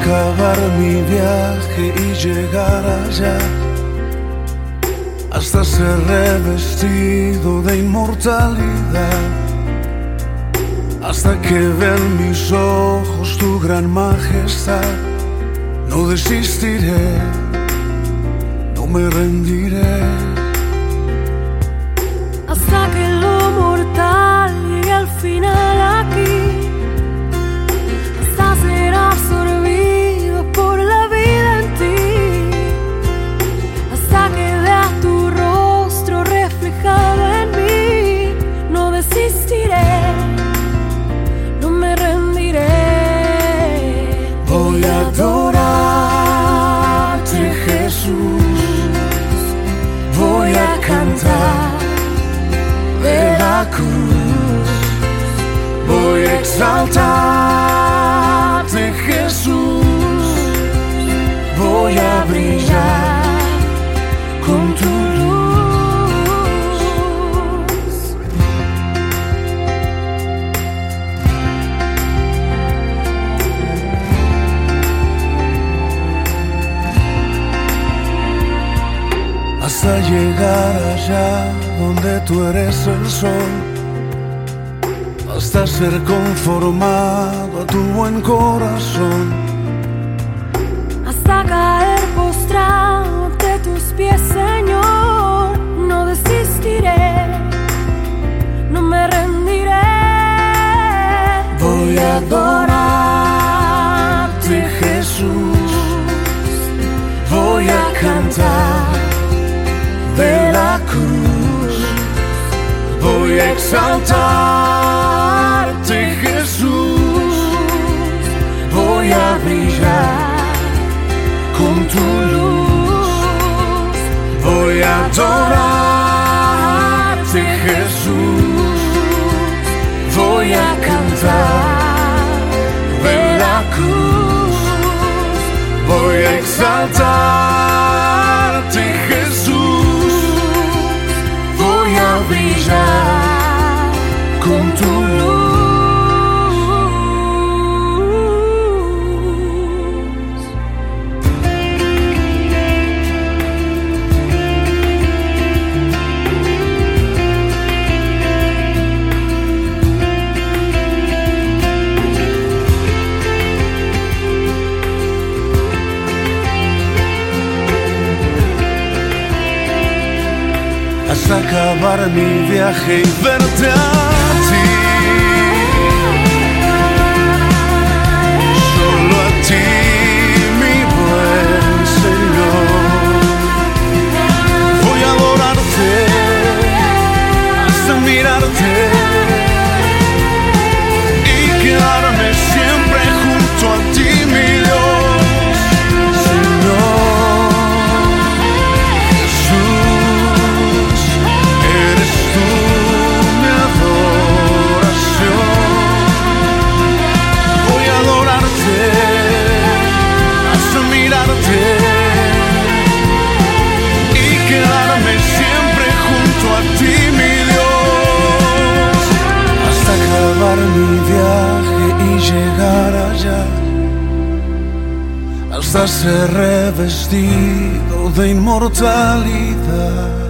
acabar mi viaje y llegar allá, hasta ser revestido de inmortalidad, hasta que vean mis ojos tu gran majestad, no desistiré, no me rendiré. A cantar hasta llegar allá donde tú eres el sol, hasta ser conformado a tu buen corazón. hasta caer postrado ante tus pies, Señor. No desistiré, no me rendiré. Voy a adorarte Jesús, voy a cantar cruz, voy a exaltarte Jesús, voy a brillar con tu luz, voy a adorarte acabar mi viaje y verte a ti. Solo a ti, mi buen Señor. Voy a adorarte hasta mirarte llegar allá hasta ser revestido de inmortalidad.